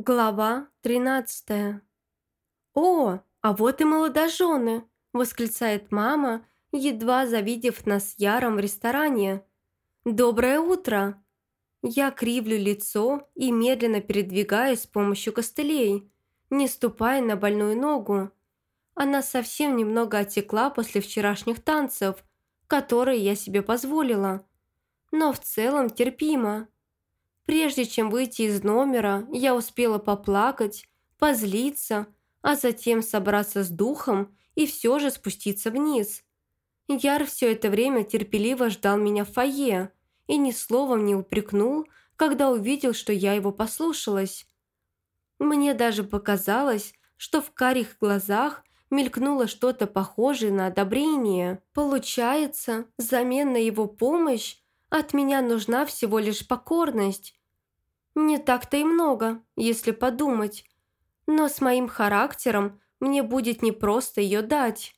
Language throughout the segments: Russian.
Глава 13 «О, а вот и молодожены!» – восклицает мама, едва завидев нас с Яром в ресторане. «Доброе утро!» Я кривлю лицо и медленно передвигаюсь с помощью костылей, не ступая на больную ногу. Она совсем немного отекла после вчерашних танцев, которые я себе позволила, но в целом терпимо. Прежде чем выйти из номера, я успела поплакать, позлиться, а затем собраться с духом и все же спуститься вниз. Яр все это время терпеливо ждал меня в фойе и ни словом не упрекнул, когда увидел, что я его послушалась. Мне даже показалось, что в карих глазах мелькнуло что-то похожее на одобрение. Получается, взамен на его помощь от меня нужна всего лишь покорность. Не так-то и много, если подумать. Но с моим характером мне будет непросто ее дать.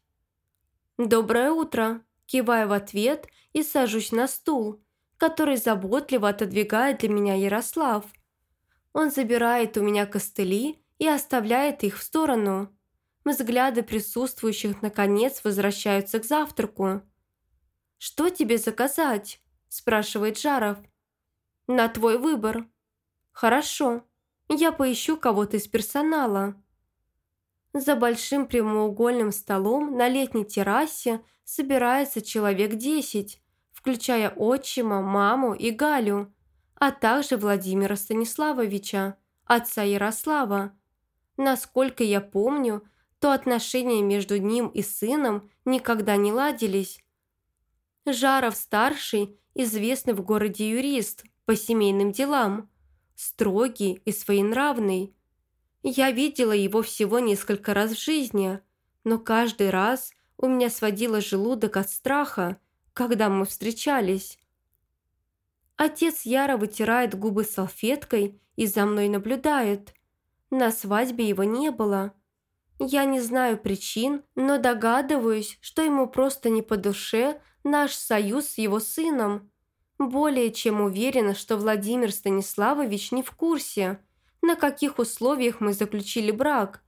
«Доброе утро!» Киваю в ответ и сажусь на стул, который заботливо отодвигает для меня Ярослав. Он забирает у меня костыли и оставляет их в сторону. Взгляды присутствующих наконец возвращаются к завтраку. «Что тебе заказать?» – спрашивает Жаров. «На твой выбор», «Хорошо, я поищу кого-то из персонала». За большим прямоугольным столом на летней террасе собирается человек десять, включая отчима, маму и Галю, а также Владимира Станиславовича, отца Ярослава. Насколько я помню, то отношения между ним и сыном никогда не ладились. Жаров-старший, известный в городе юрист по семейным делам – строгий и своенравный. Я видела его всего несколько раз в жизни, но каждый раз у меня сводило желудок от страха, когда мы встречались. Отец Яра вытирает губы салфеткой и за мной наблюдает. На свадьбе его не было. Я не знаю причин, но догадываюсь, что ему просто не по душе наш союз с его сыном. Более чем уверена, что Владимир Станиславович не в курсе, на каких условиях мы заключили брак,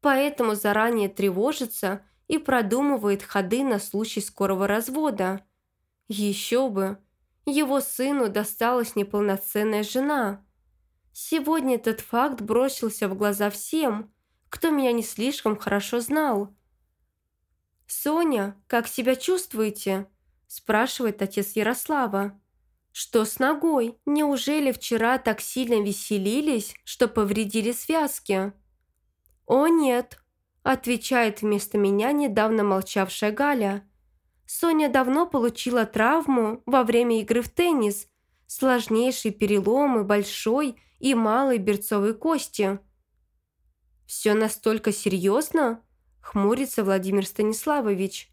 поэтому заранее тревожится и продумывает ходы на случай скорого развода. Еще бы, его сыну досталась неполноценная жена. Сегодня этот факт бросился в глаза всем, кто меня не слишком хорошо знал. «Соня, как себя чувствуете?» – спрашивает отец Ярослава. Что с ногой? Неужели вчера так сильно веселились, что повредили связки? О нет, отвечает вместо меня недавно молчавшая Галя. Соня давно получила травму во время игры в теннис, сложнейшие переломы большой и малой берцовой кости. «Все настолько серьезно?» – хмурится Владимир Станиславович.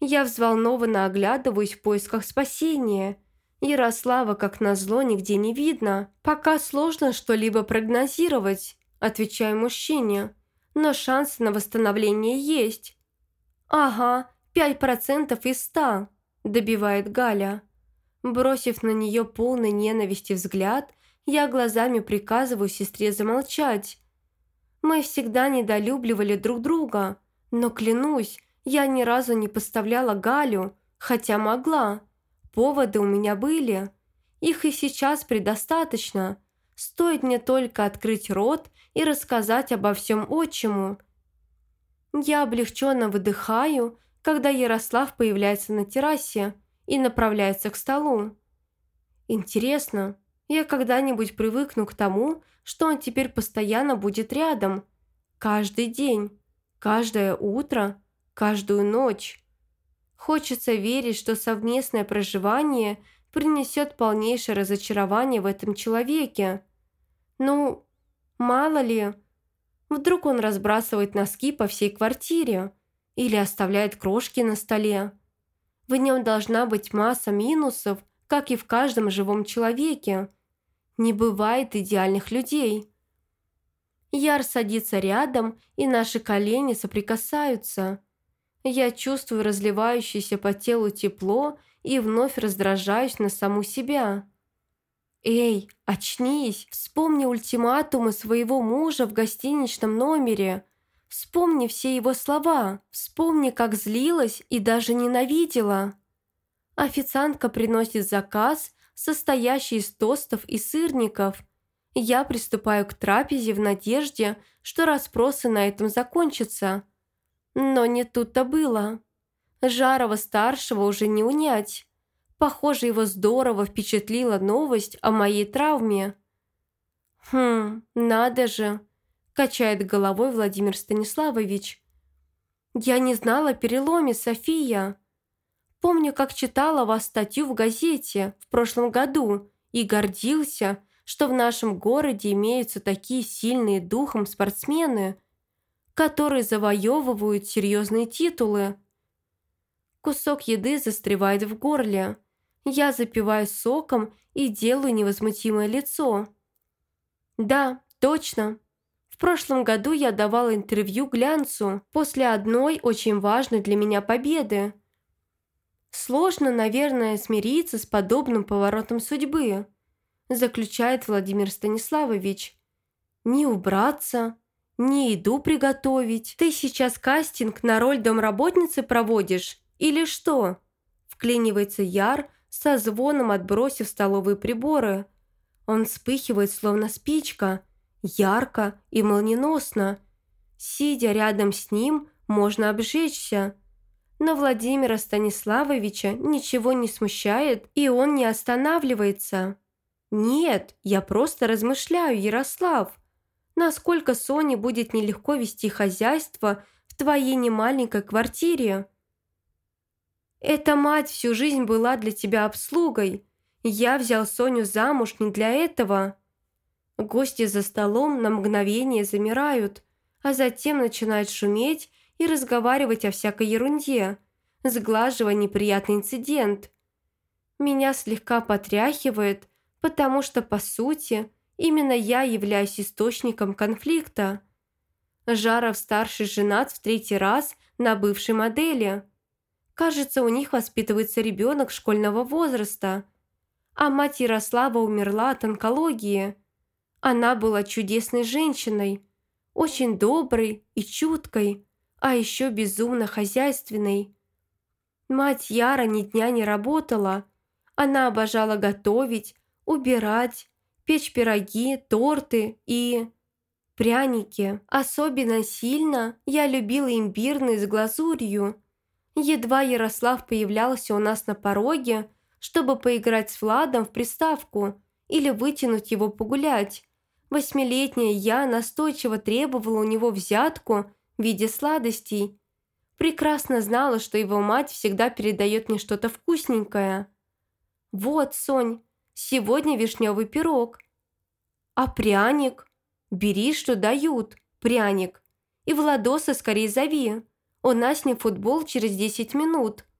Я взволнованно оглядываюсь в поисках спасения – Ярослава, как назло, нигде не видно. Пока сложно что-либо прогнозировать, отвечаю мужчине. Но шансы на восстановление есть. Ага, пять процентов из ста, добивает Галя. Бросив на нее полный ненависти взгляд, я глазами приказываю сестре замолчать. Мы всегда недолюбливали друг друга, но, клянусь, я ни разу не поставляла Галю, хотя могла. Поводы у меня были. Их и сейчас предостаточно. Стоит мне только открыть рот и рассказать обо всем отчиму. Я облегченно выдыхаю, когда Ярослав появляется на террасе и направляется к столу. Интересно, я когда-нибудь привыкну к тому, что он теперь постоянно будет рядом. Каждый день, каждое утро, каждую ночь. Хочется верить, что совместное проживание принесет полнейшее разочарование в этом человеке. Ну, мало ли, вдруг он разбрасывает носки по всей квартире или оставляет крошки на столе. В нем должна быть масса минусов, как и в каждом живом человеке. Не бывает идеальных людей. Яр садится рядом, и наши колени соприкасаются – я чувствую разливающееся по телу тепло и вновь раздражаюсь на саму себя. «Эй, очнись! Вспомни ультиматумы своего мужа в гостиничном номере. Вспомни все его слова. Вспомни, как злилась и даже ненавидела». Официантка приносит заказ, состоящий из тостов и сырников. Я приступаю к трапезе в надежде, что расспросы на этом закончатся. Но не тут-то было. Жарова-старшего уже не унять. Похоже, его здорово впечатлила новость о моей травме. «Хм, надо же!» – качает головой Владимир Станиславович. «Я не знала о переломе, София. Помню, как читала вас статью в газете в прошлом году и гордился, что в нашем городе имеются такие сильные духом спортсмены, которые завоевывают серьезные титулы. Кусок еды застревает в горле. Я запиваю соком и делаю невозмутимое лицо. Да, точно. В прошлом году я давала интервью глянцу после одной очень важной для меня победы. Сложно, наверное, смириться с подобным поворотом судьбы, заключает Владимир Станиславович. Не убраться, не еду приготовить. Ты сейчас кастинг на роль домработницы проводишь или что? Вклинивается Яр, со звоном отбросив столовые приборы. Он вспыхивает, словно спичка, ярко и молниеносно. Сидя рядом с ним, можно обжечься. Но Владимира Станиславовича ничего не смущает, и он не останавливается. «Нет, я просто размышляю, Ярослав. Насколько Соне будет нелегко вести хозяйство в твоей немаленькой квартире?» Эта мать всю жизнь была для тебя обслугой. Я взял Соню замуж не для этого». Гости за столом на мгновение замирают, а затем начинают шуметь и разговаривать о всякой ерунде, сглаживая неприятный инцидент. Меня слегка потряхивает, потому что, по сути, именно я являюсь источником конфликта. Жаров-старший женат в третий раз на бывшей модели. Кажется, у них воспитывается ребенок школьного возраста. А мать Ярослава умерла от онкологии. Она была чудесной женщиной, очень доброй и чуткой, а еще безумно хозяйственной. Мать Яра ни дня не работала. Она обожала готовить, убирать, печь пироги, торты и... пряники. Особенно сильно я любила имбирный с глазурью – Едва Ярослав появлялся у нас на пороге, чтобы поиграть с Владом в приставку или вытянуть его погулять. Восьмилетняя я настойчиво требовала у него взятку в виде сладостей. Прекрасно знала, что его мать всегда передает мне что-то вкусненькое. «Вот, Сонь, сегодня вишневый пирог». «А пряник?» «Бери, что дают, пряник. И Владоса скорее зови». У нас не футбол через 10 минут.